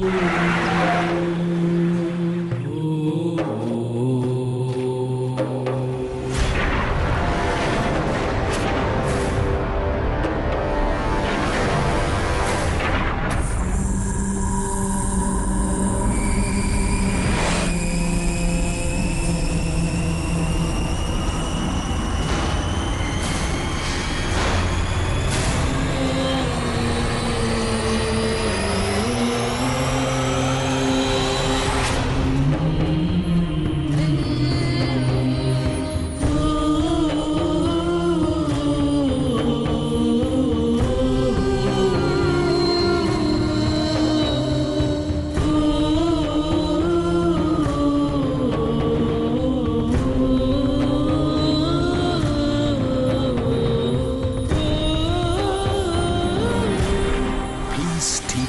Yeah.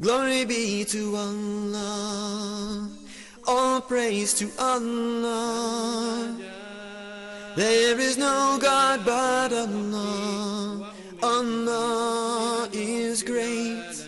Glory be to Allah, all praise to Allah. There is no God but Allah, Allah is great.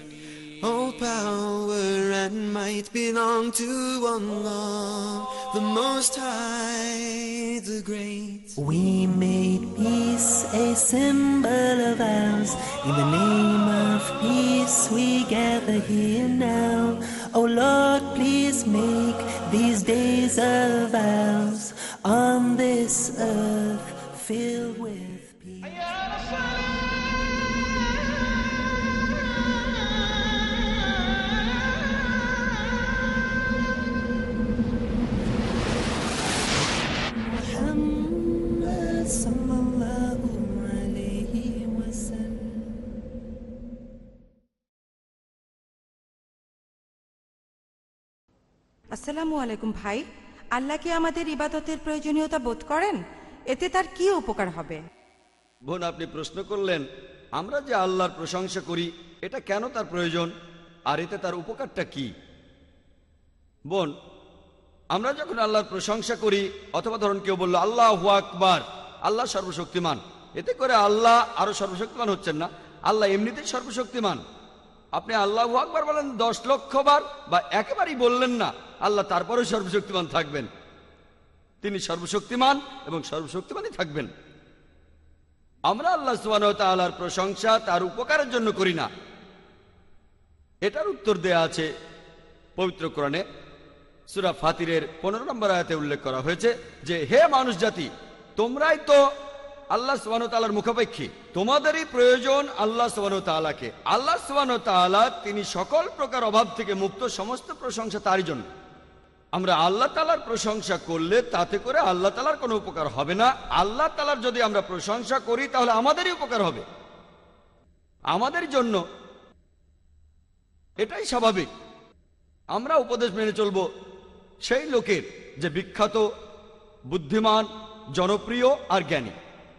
All power and might belong to Allah, the Most High, the Great. We made peace a symbol of ours. In the name of peace, we gather here now. Oh Lord, please make these days of ours on this earth filled with আসসালামু আলাইকুম ভাই। আল্লাহ কি আমাদের ইবাদতের প্রয়োজনীয়তা বোধ করেন? এতে তার কি উপকার হবে? বোন, আপনি প্রশ্ন করলেন, আমরা যে আল্লাহর প্রশংসা করি, এটা কেন তার প্রয়োজন? আর এতে তার উপকারটা কি? বোন, আমরা যখন আল্লাহর প্রশংসা করি, অথবা ধরুন কেউ বলল, আল্লাহ আকবার, আল্লাহ সর্বশক্তিমান। এতে করে আল্লাহ আরও সর্বশক্তিমান হচ্ছেন না? আল্লাহ এমনিতেই সর্বশক্তিমান। আপনি আল্লাহ আকবার বলেন দশ লক্ষ বার বা একেবারেই বললেন না, আল্লাহ তারপরেও সর্বশক্তিমান থাকবেন। তিনি সর্বশক্তিমান এবং সর্বশক্তিমানই থাকবেন। আমরা আল্লাহ সুবাহর প্রশংসা তার উপকারের জন্য করি না। এটার উত্তর দেয়া আছে পবিত্র কোরআনে। সুরা ফাতিরের পনেরো নম্বর আয়াতে উল্লেখ করা হয়েছে যে, হে মানুষ জাতি তোমরাই তো আল্লাহ সুবান তালার মুখাপেক্ষী। তোমাদেরই প্রয়োজন আল্লাহ সুবান তালাকে আল্লাহ সুবান তালা তিনি সকল প্রকার অভাব থেকে মুক্ত সমস্ত প্রশংসা তারই জন্য। আমরা আল্লাহ তালার প্রশংসা করলে তাতে করে আল্লাহ তালার কোনো উপকার হবে না। আল্লাহ তালার যদি আমরা প্রশংসা করি, তাহলে আমাদেরই উপকার হবে। আমাদের জন্য এটাই স্বাভাবিক। আমরা উপদেশ মেনে চলব সেই লোকের যে বিখ্যাত, বুদ্ধিমান, জনপ্রিয় আর জ্ঞানী।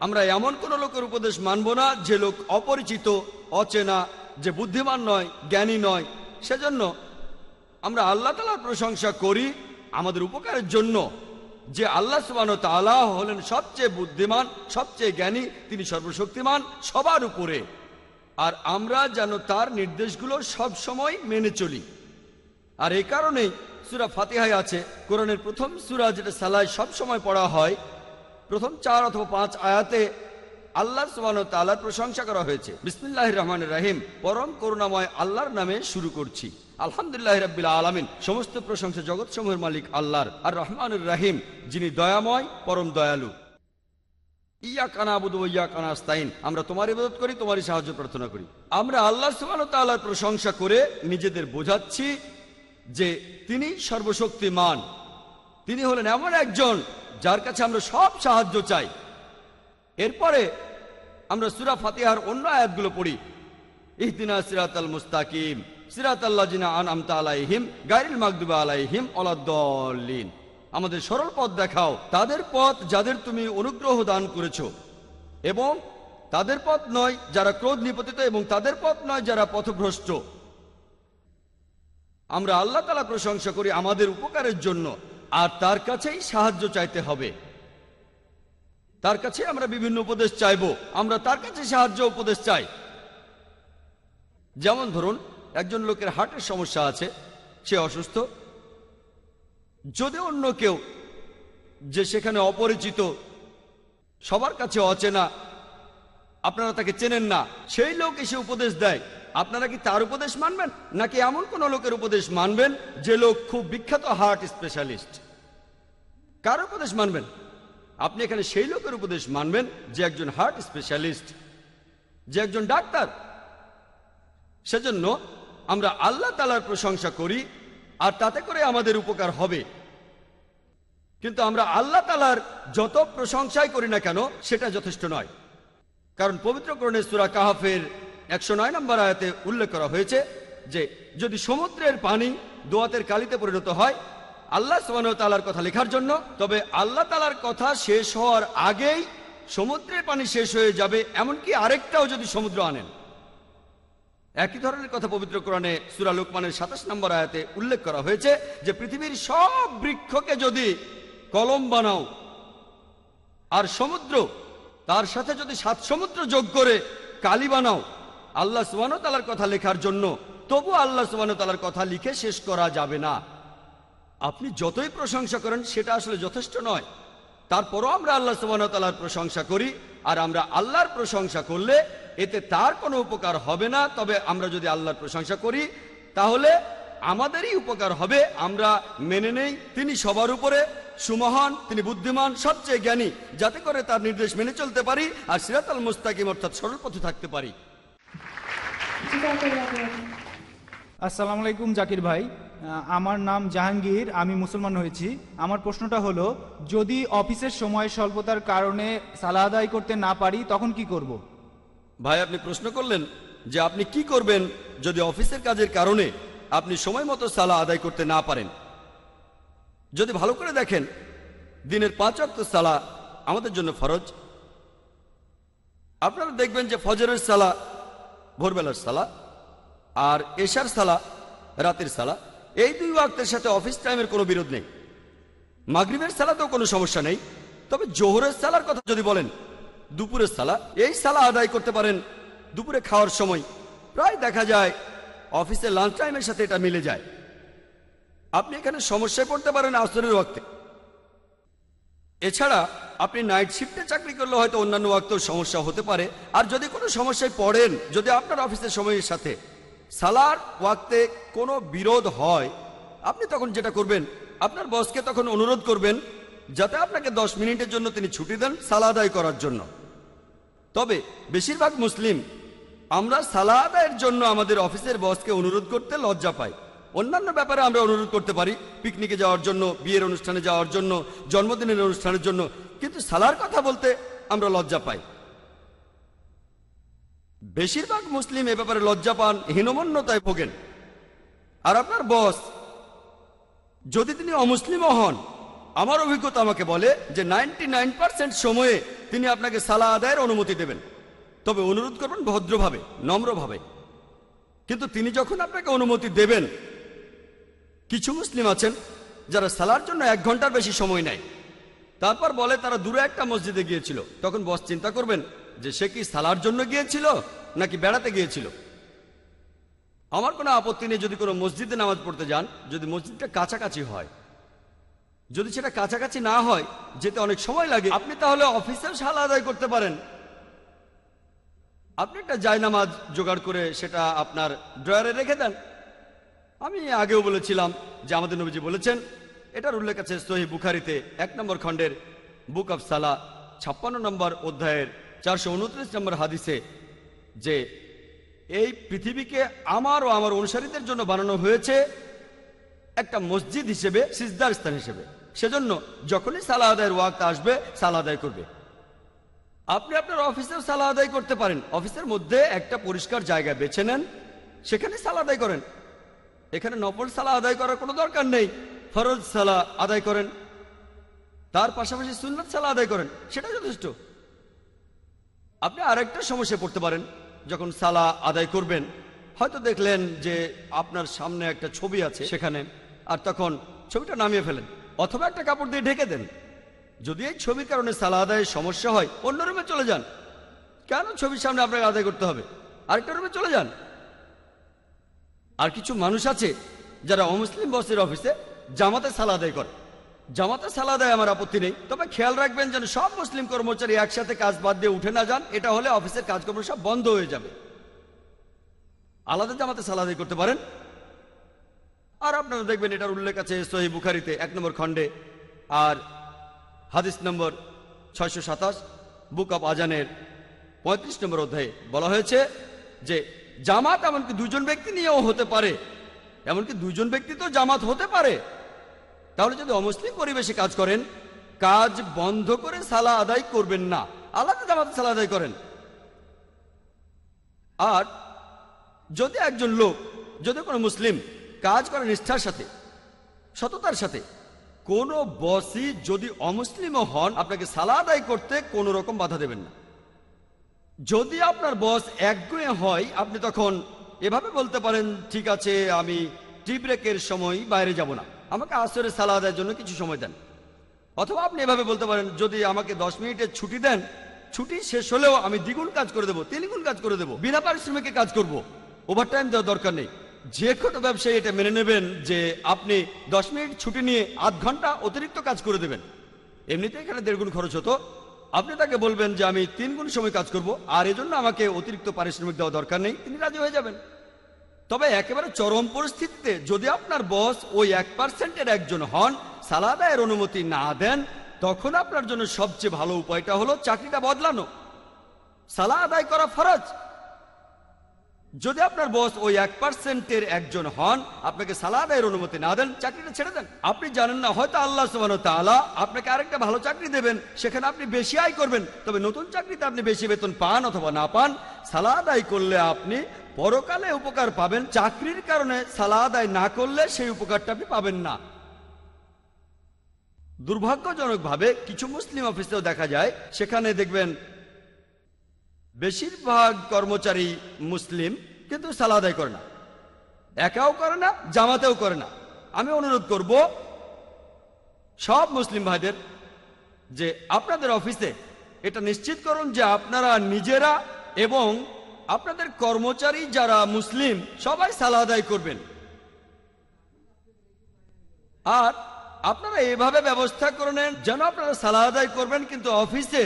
আমরা এমন কোন লোকের উপদেশ মানব না যে লোক অপরিচিত, অচেনা, যে বুদ্ধিমান নয়, জ্ঞানী নয়। সেজন্য আমরা আল্লাহ তালার প্রশংসা করি আমাদের উপকারের জন্য। যে আল্লাহ সুবান তালা হলেন সবচেয়ে বুদ্ধিমান, সবচেয়ে জ্ঞানী, তিনি সর্বশক্তিমান সবার উপরে। আর আমরা যেন তার নির্দেশগুলো সব সময় মেনে চলি। আর এই কারণেই সুরা ফাতিহায় আছে। কোরআনের প্রথম সুরা যেটা সালায় সব সময় পড়া হয় প্রথম চার অথবা পাঁচ আয়াতে আল্লাহ সুবান তালার প্রশংসা করা হয়েছে। বিসমিল্লাহ রহমান রাহিম। পরম করুণাময় আল্লাহর নামে শুরু করছি। আলহামদুলিল্লাহ রবিল আলমিন। সমস্ত প্রশংসা জগৎসমূহের মালিক আল্লাহর। আর রহমানুর রাহিম, যিনি দয়াময়, পরম দয়ালু। ইয়া কানা আবুদ ইয়া কানা আস্তাইন আমরা তোমার ইবাদত করি, তোমারই সাহায্য প্রার্থনা করি। আমরা আল্লাহ সুবান তাল্লাহর প্রশংসা করে নিজেদের বোঝাচ্ছি যে তিনি সর্বশক্তিমান। তিনি হলেন এমন একজন যার কাছে আমরা সব সাহায্য চাই। এরপরে আমরা সুরা ফাতিহার অন্য আয়াতগুলো পড়ি। ইহদিনা সিরাত আল মুস্তাকিম সিরাত আল্লাজিনা আন আমতা আলাইহিম গাইরিল মাকদুবা আলাইহিম অলাদ্দলিন আমাদের সরল পথ দেখাও, তাদের পথ যাদের তুমি অনুগ্রহ দান করেছ। এবং তাদের পথ নয় যারা ক্রোধ নিপতিত এবং তাদের পথ নয় যারা পথভ্রষ্ট। আমরা আল্লাহ তালা প্রশংসা করি আমাদের উপকারের জন্য। আর তার কাছেই সাহায্য চাইতে হবে। তার কাছে আমরা বিভিন্ন উপদেশ চাইব। আমরা তার কাছে সাহায্য উপদেশ চাই। যেমন ধরুন, একজন লোকের হার্টের সমস্যা আছে, সে অসুস্থ। যদি অন্য কেউ যে সেখানে অপরিচিত, সবার কাছে অচেনা, আপনারা তাকে চেনেন না, সেই লোক এসে উপদেশ দেয়। আপনারা কি তার উপদেশ মানবেন? নাকি এমন কোন লোকের উপদেশ মানবেন যে লোক খুব বিখ্যাত হার্ট স্পেশালিস্ট? কার উপদেশ মানবেন? আপনি এখানে সেই লোকের উপদেশ মানবেন যে একজন হার্ট স্পেশালিস্ট, যে একজন ডাক্তার। সেজন্য আমরা আল্লাহ তালার প্রশংসা করি আর তাতে করে আমাদের উপকার হবে। কিন্তু আমরা আল্লাহ তালার যত প্রশংসাই করি না কেন, সেটা যথেষ্ট নয়। কারণ পবিত্রকরণের সুরা কাহাফের একশো নয় নম্বর আয়াতে উল্লেখ করা হয়েছে যে, যদি সমুদ্রের পানি দোয়াতের কালিতে পরিণত হয়, আল্লাহ সুবাহ তালার কথা লেখার জন্য, তবে আল্লাহ তালার কথা শেষ হওয়ার আগেই সমুদ্রের পানি শেষ হয়ে যাবে, এমনকি আরেকটাও যদি সমুদ্র আনেন। একই ধরনের কথা পবিত্র কোরআনে সুরা লোকমানের সাতাশ নম্বর আয়াতে উল্লেখ করা হয়েছে যে, পৃথিবীর সব বৃক্ষকে যদি কলম বানাও, আর সমুদ্র তার সাথে যদি সাত সমুদ্র যোগ করে কালি বানাও আল্লাহ সুবান তালার কথা লেখার জন্য। তবু আল্লাহ সুবান তালার কথা লিখে শেষ করা যাবে না। আপনি যতই প্রশংসা করেন, সেটা আসলে যথেষ্ট নয়। তারপরও আমরা আল্লাহ সুবান তালার প্রশংসা করি, আর আমরা আল্লাহর প্রশংসা করলে এতে তার কোনো উপকার হবে না। তবে আমরা যদি আল্লাহর প্রশংসা করি, তাহলে আমাদেরই উপকার হবে। আমরা মেনে নেই, তিনি সবার উপরে সুমহান, তিনি বুদ্ধিমান, সবচেয়ে জ্ঞানী। যাতে করে তার নির্দেশ মেনে চলতে পারি, আর সিরাত আল মুস্তাকিম অর্থাৎ সরল পথে থাকতে পারি। আসসালামু আলাইকুম জাকির ভাই। আমার নাম জাহাঙ্গীর, আমি মুসলমান হয়েছি। আমার প্রশ্নটা হলো, যদি অফিসের সময় স্বল্পতার কারণে সালা আদায় করতে না পারি, তখন কি করব। ভাই, আপনি প্রশ্ন করলেন যে আপনি কি করবেন যদি অফিসের কাজের কারণে আপনি সময় মতো সালা আদায় করতে না পারেন। যদি ভালো করে দেখেন, দিনের পাঁচ অক্ত সালা আমাদের জন্য ফরজ। আপনারা দেখবেন যে ফজরের সালা ভোরবেলার সালা আর এশার সালা, রাতের সালা, এই দুই ওয়াক্তের সাথে অফিস টাইমের কোনো বিরোধ নেই। মাগরিবের সালাতেও কোনো সমস্যা নেই। তবে জোহরের সালার কথা যদি বলেন, দুপুরের সালা, এই সালা আদায় করতে পারেন দুপুরে খাওয়ার সময়। প্রায় দেখা যায় অফিসে লাঞ্চ টাইমের সাথে এটা মিলে যায়। আপনি এখানে সমস্যায় পড়তে পারেন আসরের ওয়াক্তে। এছাড়া আপনি নাইট শিফটে চাকরি করলে হয়তো অন্যান্য ওয়াক্তেও সমস্যা হতে পারে। আর যদি কোনো সমস্যায় পড়েন, যদি আপনার অফিসের সময়ের সাথে সালার ওয়াক্তে কোনো বিরোধ হয়, আপনি তখন যেটা করবেন, আপনার বসকে তখন অনুরোধ করবেন যাতে আপনাকে দশ মিনিটের জন্য তিনি ছুটি দেন সালা আদায় করার জন্য। তবে বেশিরভাগ মুসলিম আমরা সালা আদায়ের জন্য আমাদের অফিসের বসকে অনুরোধ করতে লজ্জা পাই অন্যান্য ব্যাপারে আমরা অনুরোধ করতে পারি পিকনিকে যাওয়ার জন্য, বিয়ের অনুষ্ঠানে যাওয়ার জন্য, জন্মদিনের অনুষ্ঠানের জন্য। কিন্তু সালার কথা বলতে আমরা লজ্জা পাই। বেশিরভাগ মুসলিম এ ব্যাপারে লজ্জা পান, হীনমন্যতায় ভোগেন। আর আপনার বস, যদি তিনি অমুসলিমও হন, আমার অভিজ্ঞতা আমাকে বলে যে নাইনটি সময়ে তিনি আপনাকে সালা আদায়ের অনুমতি দেবেন। তবে অনুরোধ করবেন ভদ্রভাবে, নম্রভাবে। কিন্তু তিনি যখন আপনাকে অনুমতি দেবেন কিছু মুসলিম আছেন যারা সালার জন্য এক ঘণ্টার বেশি সময় নেয়। তারপর বলে তারা দূরে একটা মসজিদে গিয়েছিল। তখন বস চিন্তা করবেন যে সে কি সালার জন্য গিয়েছিল নাকি বেড়াতে গিয়েছিল? আমার কোনো আপত্তি নেই যদি কোনো মসজিদে নামাজ পড়তে যান, যদি মসজিদটা কাছাকাছি হয়। যদি সেটা কাছাকাছি না হয়, যেতে অনেক সময় লাগে, আপনি তাহলে অফিসেও সাল আদায় করতে পারেন। আপনি একটা জায়নামাজ জোগাড় করে সেটা আপনার ড্রয়ারে রেখে দেন। আমি আগেও বলেছিলাম যে আমাদের নবীজি বলেছেন, এটার উল্লেখ আছে সহি বুখারিতে এক নম্বর খণ্ডের বুক অফ সালা, ছাপ্পান্ন নম্বর অধ্যায়ের চারশো উনত্রিশ নম্বর হাদিসে যে, এই পৃথিবীকে আমার ও আমার অনুসারীদের জন্য বানানো হয়েছে একটা মসজিদ হিসেবে, সিজদার স্থান হিসেবে। সেজন্য যখনই সালা আদায়ের ওয়াক্ত আসবে, সালা আদায় করবে। আপনি আপনার অফিসেও সালা আদায় করতে পারেন। অফিসের মধ্যে একটা পরিষ্কার জায়গা বেছে নেন, সেখানে সালা আদায় করেন। এখানে নফল সালা আদায় করার কোনো দরকার নেই। ফরজ সালা আদায় করেন। তার পাশাপাশি সুন্নত সালা আদায় করেন। সেটা যথেষ্ট। আপনি আরেকটা সমস্যায় পড়তে পারেন, যখন সালা আদায় করবেন। হয়তো দেখলেন যে আপনার সামনে একটা ছবি আছে সেখানে, আর তখন ছবিটা নামিয়ে ফেলেন, অথবা একটা কাপড় দিয়ে ঢেকে দেন। যদি এই ছবির কারণে সালা আদায়ের সমস্যা হয়, অন্য রুমে চলে যান। কেন ছবির সামনে আপনাকে আদায় করতে হবে? আরেকটা রুমে চলে যান। আর কিছু মানুষ আছে যারা অমুসলিম বসের অফিসে জামাতে সালা আদায় করে। জামাতে সালা আদায় আমার আপত্তি নেই। তবে খেয়াল রাখবেন যেন সব মুসলিম কর্মচারী একসাথে কাজ বাদ দিয়ে উঠে না যান। এটা হলে অফিসের কাজকর্ম সব বন্ধ হয়ে যাবে। আলাদা জামাতে সালা আদায় করতে পারেন? আর আপনারা দেখবেন এটার উল্লেখ আছে সহি বুখারিতে, এক নম্বর খণ্ডে। আর হাদিস নম্বর ছয়শো সাতাশ, বুক অব আজানের পঁয়ত্রিশ নম্বর অধ্যায়ে বলা হয়েছে যে জামাত এমনকি দুজন ব্যক্তি নিয়েও হতে পারে। এমনকি দুজন ব্যক্তি তো জামাত হতে পারে। তাহলে যদি অমুসলিম পরিবেশে কাজ করেন, কাজ বন্ধ করে সালা আদায় করবেন না। আলাদা জামাতে সালা আদায় করেন। আর যদি একজন লোক, যদি কোনো মুসলিম কাজ করে নিষ্ঠার সাথে, সততার সাথে, কোন বসই যদি অমুসলিমও হন, আপনাকে সালা আদায় করতে কোনো রকম বাধা দেবেন না। যদি আপনার বস একগুয়ে হয়, আপনি তখন এভাবে বলতে পারেন, ঠিক আছে, আমি টি ব্রেকের সময় বাইরে যাব না। আমাকে আসরে সালা আদায়ের জন্য কিছু সময় দেন। অথবা আপনি এভাবে বলতে পারেন, যদি আমাকে দশ মিনিটের ছুটি দেন, ছুটি শেষ হলেও আমি দ্বিগুণ কাজ করে দেবো, তিনগুণ কাজ করে দেবো, বিনা পারিশ্রমিকে কাজ করব। ওভার টাইম দেওয়ার দরকার নেই। যে কোনো ব্যবসায়ী এটা মেনে নেবেন যে আপনি দশ মিনিট ছুটি নিয়ে আধ ঘণ্টা অতিরিক্ত কাজ করে দেবেন। এমনিতে এখানে দেড় গুণ খরচ হতো। আপনি তাকে বলবেন যে আমি তিন গুণ সময় কাজ করব, আর এজন্য আমাকে অতিরিক্ত পারিশ্রমিক দেওয়া দরকার নেই, তিনি রাজি হয়ে যাবেন। তবে একেবারে চরম পরিস্থিতিতে যদি আপনার বস ওই এক পার্সেন্টের একজন হন সালাদায়ের অনুমতি না দেন, তখন আপনার জন্য সবচেয়ে ভালো উপায়টা হলো চাকরিটা বদলানো। সালা আদায় করা ফরজ যদি আপনার বস ওই এক পার্সেন্টের একজন হন, আপনাকে সালা আদায়ের অনুমতি না দেন, চাকরিটা ছেড়ে দেন। আপনি জানেন না, হয়তো আল্লাহ সুবাহ আপনাকে আরেকটা ভালো চাকরি দেবেন, সেখানে আপনি বেশি আয় করবেন, তবে নতুন চাকরিতে আপনি বেশি বেতন পান অথবা না পান সালা আদায় করলে আপনি পরকালে উপকার পাবেন, চাকরির কারণে সালা আদায় না করলে সেই উপকারটা আপনি পাবেন না। দুর্ভাগ্যজনকভাবে কিছু মুসলিম অফিসেও দেখা যায়, সেখানে দেখবেন বেশিরভাগ কর্মচারী মুসলিম, কিন্তু সালা আদায় করে না। একাও করে না, জামাতেও করে না। আমি অনুরোধ করব, সব মুসলিম ভাইদের, যে আপনাদের অফিসে এটা নিশ্চিত করুন যে আপনারা নিজেরা এবং আপনাদের কর্মচারী যারা মুসলিম, সবাই সালা আদায় করবেন। আর আপনারা এভাবে ব্যবস্থা করে নেন যেন আপনারা সালা আদায় করবেন, কিন্তু অফিসে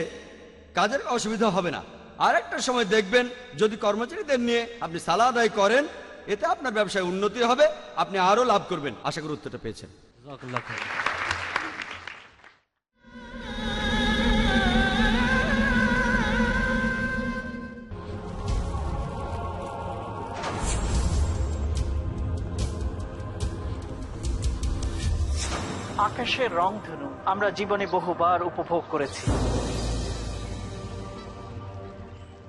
কাজের অসুবিধা হবে না। আর একটা সময় দেখবেন যদি কর্মচারীদের নিয়ে আপনি সালা আদায় করেন এতে আপনার ব্যবসায় উন্নতি হবে আপনি আরও লাভ করবেন। আশা করি উত্তরটা পেয়েছেন। আকাশের রং রংধনু আমরা জীবনে বহুবার উপভোগ করেছি।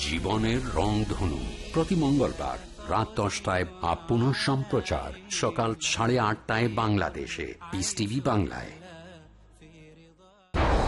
জীবনের রংধনু প্রতি মঙ্গলবার রাত দশটায় আপ পুনঃ সম্প্রচার সকাল সাড়ে আটটায় বাংলাদেশে। পিস টিভি বাংলায়।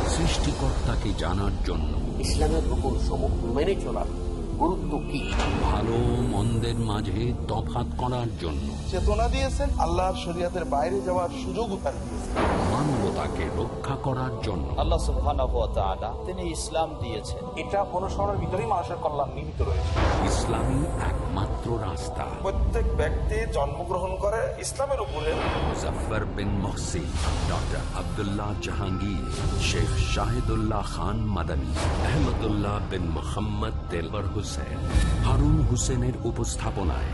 সৃষ্টিকর্তাকে জানার জন্য ইসলামের উপর সমূহ মেনে চলার গুরুত্ব কি? ভালো মন্দের মাঝে তফাত করার জন্য। চেতনা দিয়েছেন আল্লাহর শরীয়তের বাইরে যাওয়ার সুযোগও তার দিয়েছেন। মানবতাকে রক্ষা করার জন্য। আল্লাহ সুবহানাহু ওয়া তাআলা তিনি ইসলাম দিয়েছেন। এটা অনুসরণের ভিতরেই মানুষের কল্যাণ নিহিত রয়েছে। ইসলামী একমাত্র রাস্তা। প্রত্যেক ব্যক্তি জন্মগ্রহণ করে ইসলামের উপরে। মুজফার বিন মহসিন ডক্টর আব্দুল্লাহ জাহাঙ্গীর শেখ শাহিদুল্লাহ খান মাদানী আহমদুল্লাহ বিন মোহাম্মদ তেলবর হুসেন হারুন হুসেনের উপস্থাপনায়।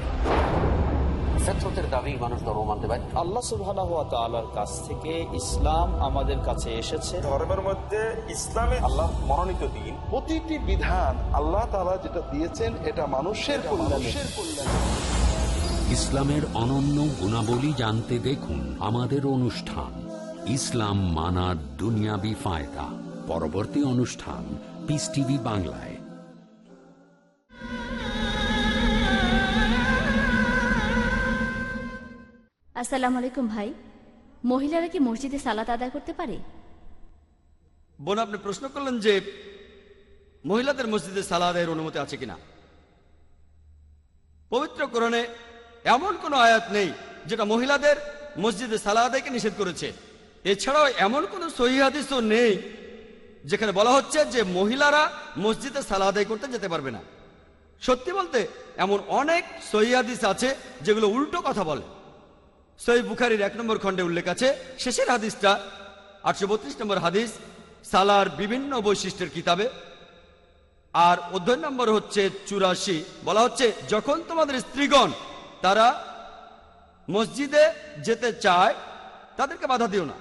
ফেতরতের দাবি মানুষ ধর্ম মানতে পারে আল্লাহ সুবহানাহু ওয়া তাআলার কাছ থেকে ইসলাম আমাদের কাছে এসেছে। ধর্মের মধ্যে ইসলামে আল্লাহ মনোনীত দিন। প্রতিটি বিধান আল্লাহ তাআলা যেটা দিয়েছেন এটা মানুষের কল্যাণে। ইসলামের অনন্য গুণাবলী জানতে দেখুন আমাদের অনুষ্ঠান ইসলাম মানার দুনিয়াবি ফায়দা। পরবর্তী অনুষ্ঠান পিস টিভি বাংলায়। আসসালামু আলাইকুম ভাই। মহিলারা কি মসজিদে সালাত আদায় করতে পারে? বোন, আপনি প্রশ্ন করলেন যে মহিলাদের মসজিদে সালাদের অনুমতি আছে কিনা? পবিত্র কোরআনে এমন কোনো আয়াত নেই যেটা মহিলাদের মসজিদে সালাদাইকে নিষেধ করেছে। এছাড়াও এমন কোনো সহিহাদিসও নেই যেখানে বলা হচ্ছে যে মহিলারা মসজিদে সালাদাই করতে যেতে পারবে না। সত্যি বলতে, এমন অনেক সহিহাদিস আছে যেগুলো উল্টো কথা বলে। সহি বুখারির এক নম্বর খণ্ডে উল্লেখ আছে, শেষের হাদিসটা আটশো বত্রিশ নম্বর হাদিস, সালার বিভিন্ন বৈশিষ্ট্যের কিতাবে। আর অধ্যয়ন নম্বর হচ্ছে চুরাশি। বলা হচ্ছে, যখন তোমাদের স্ত্রীগণ তারা মসজিদে যেতে চায়, তাদেরকে বাধা দিও না।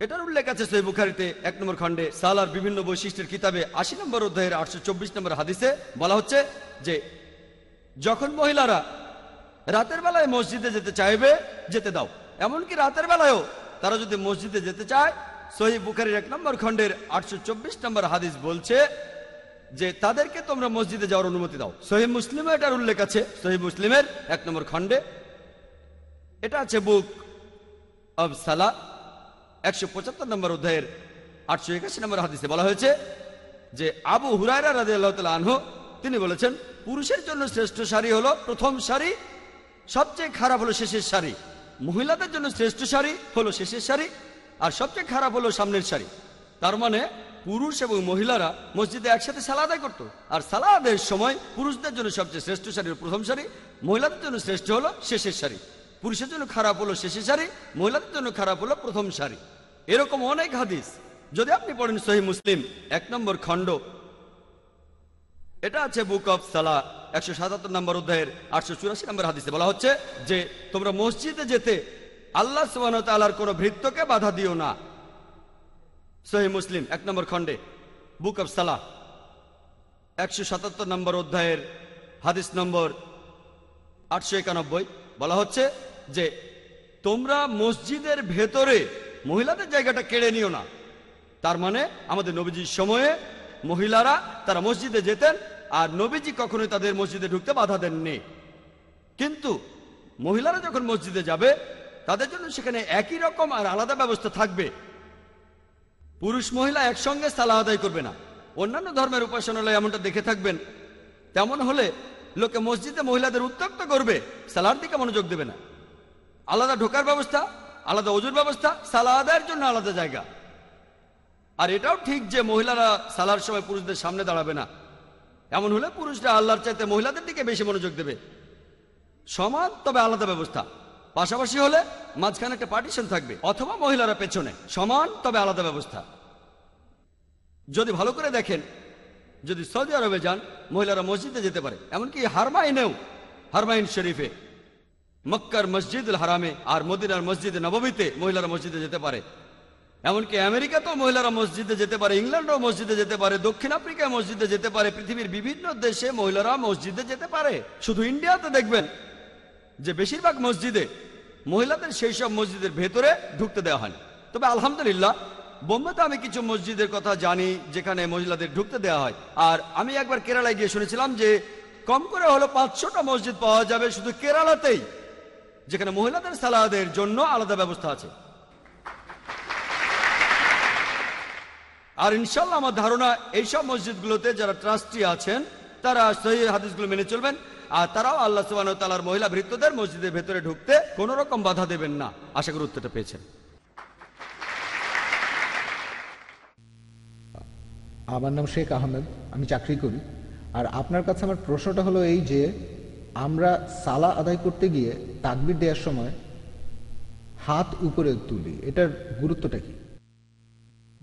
এটার উল্লেখ আছে সহি বুখারিতে এক নম্বর খণ্ডে, সালার বিভিন্ন বৈশিষ্ট্যের কিতাবে আশি নম্বর অধ্যায়ের আটশো চব্বিশ নম্বর হাদিসে বলা হচ্ছে যে, যখন মহিলারা রাতের বেলায় মসজিদে যেতে চাইবে, যেতে দাও। এমনকি রাতের বেলায়ও তারা যদি মসজিদে যেতে চায়, সহি বুখারির এক নম্বর খণ্ডের আটশো চব্বিশ নম্বর হাদিস বলছে যে, তাদেরকে তোমরা মসজিদে যাওয়ার অনুমতি দাও। সহি মুসলিমে এটার উল্লেখ আছে। সহি মুসলিমের এক নম্বর খণ্ডে এটা আছে বুক অব সালা, একশো পঁচাত্তর নম্বর অধ্যায়ের আটশো একাশি নম্বর হাদিসে বলা হয়েছে যে, আবু হুরায়রা রাজি আল্লাহ আনহু, তিনি বলেছেন, পুরুষের জন্য শ্রেষ্ঠ শাড়ি হলো প্রথম শাড়ি সবচেয়ে খারাপ হলো শেষের শাড়ি মহিলাদের জন্য শ্রেষ্ঠ শাড়ি হলো শেষের শাড়ি আর সবচেয়ে খারাপ হলো সামনের শাড়ি তার মানে পুরুষ এবং মহিলারা মসজিদে একসাথে সালা আদায় করতো, আর সালা আদায়ের সময় পুরুষদের জন্য সবচেয়ে শ্রেষ্ঠ শাড়ি প্রথম শাড়ি মহিলাদের জন্য শ্রেষ্ঠ হলো শেষের শাড়ি পুরুষের জন্য খারাপ হলো শেষের শাড়ি মহিলাদের জন্য খারাপ হলো প্রথম শাড়ি এরকম অনেক হাদিস। যদি আপনি পড়েন সহি মুসলিম, এক নম্বর খণ্ড, এটা আছে বুক অফ সালা একশো সাতাত্তর নম্বর অধ্যায়ের আটশো চুরাশি নম্বর হাদিসে বলা হচ্ছে যে, তোমরা মসজিদে যেতে আল্লাহ সুবাহ তালার কোনো ভৃত্যকে বাধা দিও না। সহি মুসলিম, এক নম্বর খণ্ডে, বুক অফ সালাহ, একশো সাতাত্তর নম্বর অধ্যায়ের হাদিস নম্বর আটশো একানব্বই বলা হচ্ছে যে, তোমরা মসজিদের ভেতরে মহিলাদের জায়গাটা কেড়ে নিও না। তার মানে আমাদের নবীজির সময়ে মহিলারা তারা মসজিদে যেতেন আর নবীজি কখনোই তাদের মসজিদে ঢুকতে বাধা দেননি। কিন্তু মহিলারা যখন মসজিদে যাবে, তাদের জন্য সেখানে একই রকম আর আলাদা ব্যবস্থা থাকবে। পুরুষ মহিলা একসঙ্গে সালা আদায় করবে না। অন্যান্য ধর্মের উপাসনালয় এমনটা দেখে থাকবেন। তেমন হলে লোকে মসজিদে মহিলাদের উত্তক্ত করবে সালার দিকে মনোযোগ দেবে না। আলাদা ঢোকার ব্যবস্থা, আলাদা অজুর ব্যবস্থা সালা আদায়ের জন্য আলাদা জায়গা। আর এটাও ঠিক যে মহিলারা সালার সময় পুরুষদের সামনে দাঁড়াবে না। এমন হলে পুরুষরা আল্লাহর চাইতে মহিলাদের দিকে বেশি মনোযোগ দেবে। সমান তবে আলাদা ব্যবস্থা। পাশাপাশি হলে মাঝখানে একটা পার্টিশন থাকবে, অথবা মহিলারা পেছনে। সমান তবে আলাদা ব্যবস্থা। যদি ভালো করে দেখেন, যদি সৌদি আরবে যান, মহিলারা মসজিদে যেতে পারে। এমনকি হারমাইনেও, হারমাইন শরীফে, মক্কার মসজিদুল হারামে আর মদিনার মসজিদে নবমীতে মহিলারা মসজিদে যেতে পারে। এমনকি আমেরিকাতেও মহিলারা মসজিদে যেতে পারে, ইংল্যান্ডও মসজিদে যেতে পারে, দক্ষিণ আফ্রিকায় মসজিদে যেতে পারে, পৃথিবীর বিভিন্ন দেশে মহিলারা মসজিদে যেতে পারে। শুধু ইন্ডিয়াতে দেখবেন যে বেশিরভাগ মসজিদে মহিলাদের সেই সব মসজিদের ভেতরে ঢুকতে দেওয়া হয়নি। তবে আলহামদুলিল্লাহ, বোম্বেতে আমি কিছু মসজিদের কথা জানি যেখানে মহিলাদের ঢুকতে দেওয়া হয়। আর আমি একবার কেরালায় গিয়ে শুনেছিলাম যে কম করে হলো পাঁচশোটা মসজিদ পাওয়া যাবে শুধু কেরালাতেই, যেখানে মহিলাদের সালাদের জন্য আলাদা ব্যবস্থা আছে। আর ইনশাল্লাহ আমার ধারণা এইসব মসজিদগুলোতে যারা ট্রাস্টি আছেন, তারা সহি হাদিসগুলো মেনে চলবেন। আর তারাও আল্লাহ সুবাহ মহিলা ভৃত্যদের মসজিদের ভেতরে ঢুকতে কোন রকম বাধা দেবেন না। আশা করি উত্তরটা পেয়েছেন। আমার নাম শেখ আহমেদ, আমি চাকরি করি। আর আপনার কাছে আমার প্রশ্নটা হলো এই যে, আমরা সালা আদায় করতে গিয়ে তাকবির দেওয়ার সময় হাত উপরে তুলি, এটার গুরুত্বটা কি?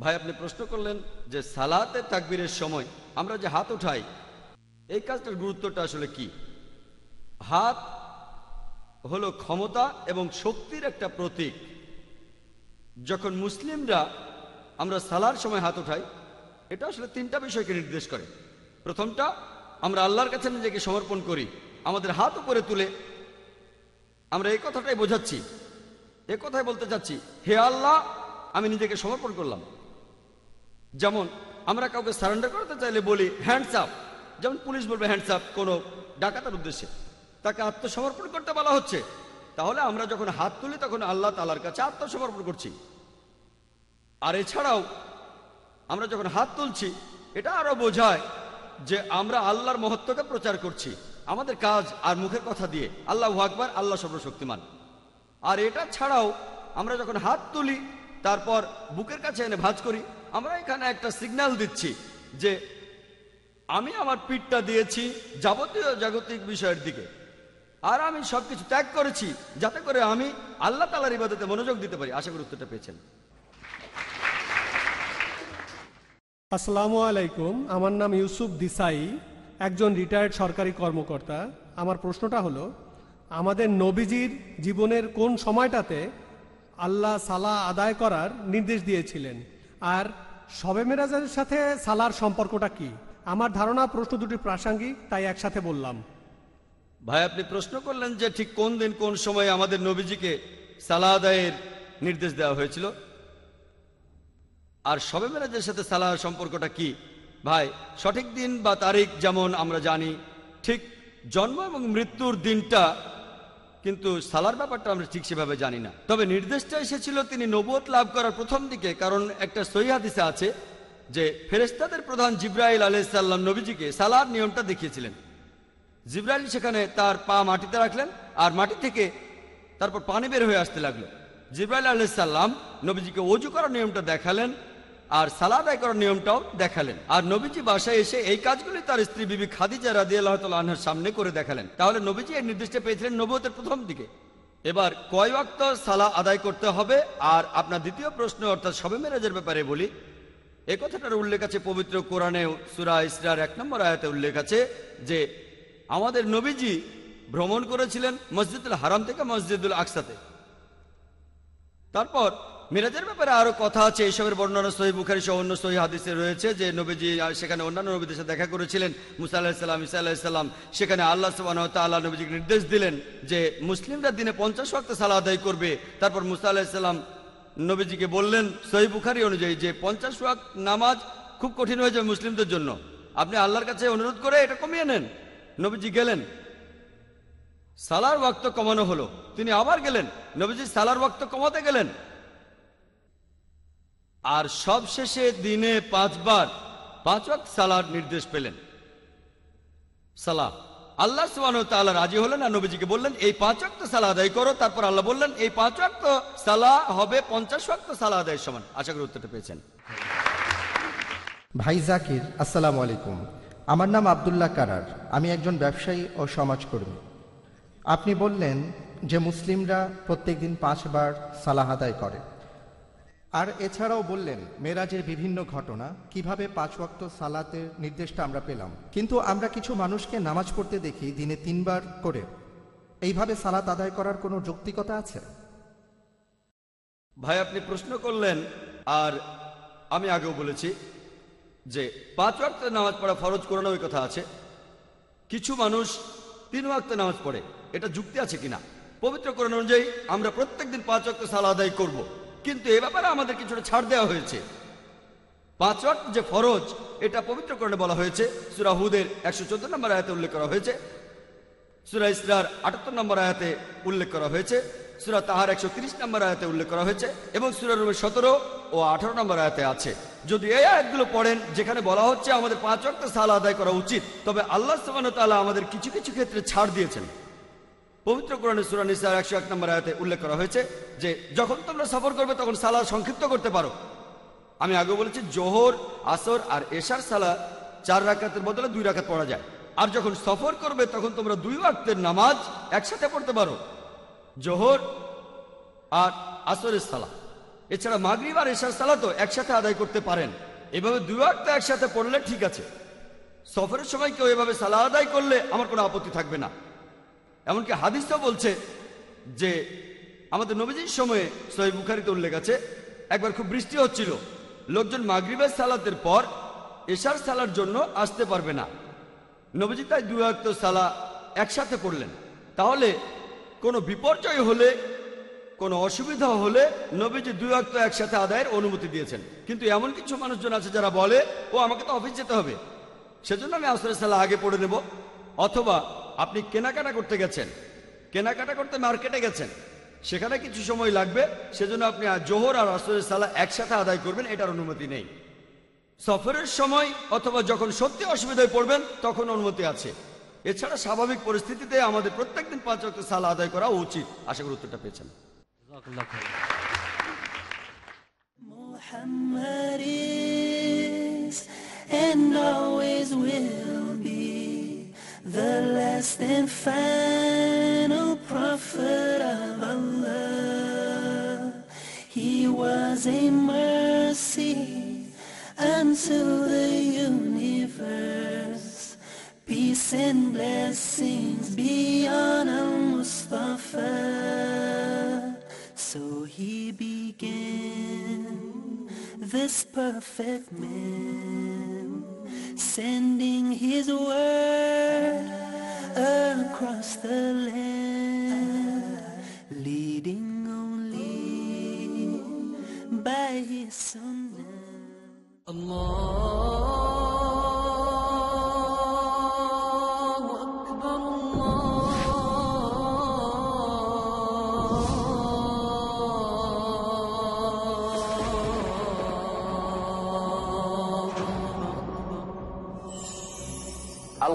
ভাই, আপনি প্রশ্ন করলেন যে সালাতে তাকবীরের সময় আমরা যে হাত উঠাই, এই কাজটার গুরুত্বটা আসলে কি? হাত হলো ক্ষমতা এবং শক্তির একটা প্রতীক। যখন মুসলিমরা আমরা সালার সময় হাত উঠাই, এটা আসলে তিনটা বিষয়কে নির্দেশ করে। প্রথমটা, আমরা আল্লাহর কাছে নিজেকে সমর্পণ করি, আমাদের হাত উপরে তুলে আমরা এই কথাটাই বোঝাচ্ছি। এ কথাই বলতে চাচ্ছি, হে আল্লাহ, আমি নিজেকে সমর্পণ করলাম। যেমন আমরা কাউকে সারেন্ডার করতে চাইলে বলি হ্যান্ডস আপ যেমন পুলিশ বলবে হ্যান্ডস আপ কোনো ডাকাতার উদ্দেশ্যে। তাকে আত্মসমর্পণ করতে বলা হচ্ছে। তাহলে আমরা যখন হাত তুলি, তখন আল্লাহ তালার কাছে আত্মসমর্পণ করছি। আর এছাড়াও, আমরা যখন হাত তুলছি, এটা আরও বোঝায় যে আমরা আল্লাহর মহত্বকে প্রচার করছি, আমাদের কাজ আর মুখের কথা দিয়ে। আল্লাহ আকবার, আল্লাহ সর্বশক্তিমান। আর এটা ছাড়াও আমরা যখন হাত তুলি, তারপর বুকের কাছে এনে ভাঁজ করি আমরা এখানে একটা সিগন্যাল দিচ্ছি যে আমি আমার পিঠটা দিয়েছি যাবতীয় জাগতিক বিষয়ের দিকে। আর আমি সবকিছু ত্যাগ করেছি যাতে করে আমি আল্লাহ তালার ইবাদতে মনোযোগ দিতে পারি। আশা করি উত্তরটা পেয়েছেন। আসসালামু আলাইকুম। আমার নাম ইউসুফ দিসাই, একজন রিটায়ার্ড সরকারি কর্মকর্তা। আমার প্রশ্নটা হলো, আমাদের নবীজির জীবনের কোন সময়টাতে আল্লাহ সালা আদায় করার নির্দেশ দিয়েছিলেন? আর শবে মেরাজের সাথে সালার সম্পর্কটা কি? আমার ধারণা প্রশ্ন দুটি প্রাসঙ্গিক, তাই একসাথে বললাম। ভাই, আপনি প্রশ্ন করলেন যে ঠিক কোন দিন কোন সময় আমাদের নবীজিকে সালা আদায়ের নির্দেশ দেওয়া হয়েছিল। আর সবে মেরাজের সাথে সালার সম্পর্কটা কি? ভাই, সঠিক দিন বা তারিখ যেমন আমরা জানি, ঠিক জন্ম এবং মৃত্যুর দিনটা কিন্তু সালার ব্যাপারটা আমরা ঠিক সেভাবে জানি না। তবে নির্দেশটা এসেছিল তিনি নবুয়ত লাভ করার প্রথম দিকে, কারণ একটা সহিহাদিসে আছে যে ফেরেস্তাদের প্রধান জিব্রাইল আলাইসাল্লাম নবীজিকে সালার নিয়মটা দেখিয়েছিলেন। জিব্রাইল সেখানে তার পা মাটিতে রাখলেন আর মাটি থেকে তারপর পানি বের হয়ে আসতে লাগল। জিব্রাইল আলাইসাল্লাম নবীজিকে অজু করার নিয়মটা দেখালেন আর সালাদ আদায় করার নিয়মটাও দেখালেন। আর নবীজি বাসায় এসে এই কাজগুলি তার স্ত্রী বিবি খাদিজা রাদি আল্লাহ আনহার সামনে করে দেখালেন। তাহলে নবীজি এই নির্দিষ্ট পেয়েছিলেন নবতের প্রথম দিকে। এবার কয় ওয়াক্ত সালা আদায় করতে হবে? আর আপনার দ্বিতীয় প্রশ্ন, অর্থাৎ সবে মেরাজের ব্যাপারে বলি, এ কথাটার উল্লেখ আছে পবিত্র কোরআনে সুরা ইসরার এক নম্বর আয়াতে উল্লেখ আছে যে, আমাদের নবীজি ভ্রমণ করেছিলেন মসজিদুল হারাম থেকে মসজিদুল আকসাতে। তারপর মিরাজের ব্যাপারে আরও কথা আছে এইসবের বর্ণনা সহি বুখারি সহ অন্য সহি হাদিসে রয়েছে যে নবীজি সেখানে অন্যান্য নবীদের সাথে দেখা করেছিলেন, মুসা আলাহিসাল্লাম ইসা আলাহিসাল্লাম সেখানে আল্লাহ সুবাহ তাল্লাহ নবীজিকে নির্দেশ দিলেন যে মুসলিমরা দিনে পঞ্চাশ ওয়াক্ত সালা আদায় করবে। তারপর মুসা আলাহিসাল্লাম নবীজিকে বললেন, সহি বুখারি অনুযায়ী যে পঞ্চাশ ওয়াক্ত নামাজ খুব কঠিন হয়ে যাবে মুসলিমদের জন্য। আপনি আল্লাহর কাছে অনুরোধ করে এটা কমিয়ে নেন। নবীজি গেলেন। সালার ওয়াক্ত কমানো হলো। তিনি আবার গেলেন। নবীজি সালার ওয়াক্ত কমাতে গেলেন। আর সব শেষে দিনে পাঁচবার পাঁচ ওয়াক্ত সালার নির্দেশ পেলেন। সালা আল্লাহ সুবাহ রাজি হলেন আর নবীজিকে বললেন, এই পাঁচ ওয়াক্ত সালা আদায় করো। তারপর আল্লাহ বললেন, এই পাঁচ ওয়াক্ত সালা হবে পঞ্চাশ ওয়াক্ত সালা আদায়ের সমান। আশা করি উত্তরটা পেয়েছেন। ভাই জাকির, আসসালামু আলাইকুম। আমার নাম আবদুল্লাহ কারার। আমি একজন ব্যবসায়ী ও সমাজকর্মী। আপনি বললেন যে মুসলিমরা প্রত্যেকদিন পাঁচবার সালাহ আদায় করে। আর এছাড়াও বললেন, মেরাজের বিভিন্ন ঘটনা, কীভাবে পাঁচ ওয়াক্ত সালাতের নির্দেশটা আমরা পেলাম। কিন্তু আমরা কিছু মানুষকে নামাজ পড়তে দেখি দিনে তিনবার করে। এইভাবে সালাত আদায় করার কোনো যৌক্তিকতা আছে? ভাই, আপনি প্রশ্ন করলেন, আর আমি আগেও বলেছি যে পাঁচ ওয়াক্ত নামাজ পড়া ফরজ করানো ওই কথা আছে। কিছু মানুষ তিন ওয়াক্ত নামাজ পড়ে, এটা যুক্তি আছে কিনা? পবিত্র কোরআন অনুযায়ী আমরা প্রত্যেকদিন পাঁচ ওয়াক্ত সালা আদায় করব। কিন্তু এ ব্যাপারে আমাদের কিছুটা ছাড় দেওয়া হয়েছে। পাঁচ ওয়াক্ত যে ফরজ, এটা পবিত্রকরণে বলা হয়েছে। সুরা হুদের একশো চোদ্দ নম্বর আয়াতে উল্লেখ করা হয়েছে। সুরা ইসরার আটাত্তর নম্বর আয়াতে উল্লেখ করা হয়েছে। সুরা তাহার একশো তিরিশ নম্বর আয়াতে উল্লেখ করা হয়েছে এবং সুরা রুমের সতেরো ও আঠারো নম্বর আয়াতে আছে। যদি এই আয়াতগুলো পড়েন, যেখানে বলা হচ্ছে আমাদের পাঁচ ওয়াক্ত সাল আদায় করা উচিত, তবে আল্লাহ তাআলা আমাদের কিছু কিছু ক্ষেত্রে ছাড় দিয়েছেন। পবিত্র কোরআনে সুরা নিসার একশো এক নম্বর আয়াতে উল্লেখ করা হয়েছে যে, যখন তোমরা সফর করবে, তখন সালা সংক্ষিপ্ত করতে পারো। আমি আগে বলেছি, জোহর, আসর আর এশার সালা চার রাকাতের বদলে দুই রাকাত পড়া যায়। আর যখন সফর করবে, তখন তোমরা দুই ওয়াক্তের নামাজ একসাথে পড়তে পারো। জোহর আর আসরের সালা এছাড়া মাগরিব আর এশার সালা তো একসাথে আদায় করতে পারেন। এভাবে দুই ওয়াক্ত একসাথে পড়লে ঠিক আছে। সফরের সময় কেউ এভাবে সালা আদায় করলে আমার কোনো আপত্তি থাকবে না। এমনকি হাদিসও বলছে যে আমাদের নবীজির সময়ে সহি বুখারিতে উল্লেখ আছে, একবার খুব বৃষ্টি হচ্ছিল, লোকজন মাগরিবের সালাতের পর এশার সালার জন্য আসতে পারবে না। নবীজি তাই দুই আক্ত সালা একসাথে পড়লেন তাহলে কোনো বিপর্যয় হলে, কোনো অসুবিধা হলে নবীজি দুই আক্ত একসাথে আদায়ের অনুমতি দিয়েছেন। কিন্তু এমন কিছু মানুষজন আছে যারা বলে, ও, আমাকে তো অফিস যেতে হবে, সেজন্য আমি আসরের সালা আগে পড়ে নেব। অথবা আপনি কেনাকাটা করতে গেছেন। কেনাকাটা করতে মার্কেটে গেছেন। সেখানে কিছু সময় লাগবে সেজন্য আপনি জোহর আর আসরের সালা একসাথে আদায় করবেন এটার অনুমতি নেই। সফরের সময় অথবা যখন সত্যি অসুবিধায় পড়বেন তখন অনুমতি আছে। এছাড়া স্বাভাবিক পরিস্থিতিতে আমাদের প্রত্যেকদিন পাঁচ ওয়াক্ত সালা আদায় করা উচিত। আশা করি উত্তরটা পেয়েছেন। and always will the last and final prophet of Allah. He was a mercy unto the universe. Peace and blessings be on Al Mustafa. So he began this perfect man, sending his word across the land, leading only by his sunnah.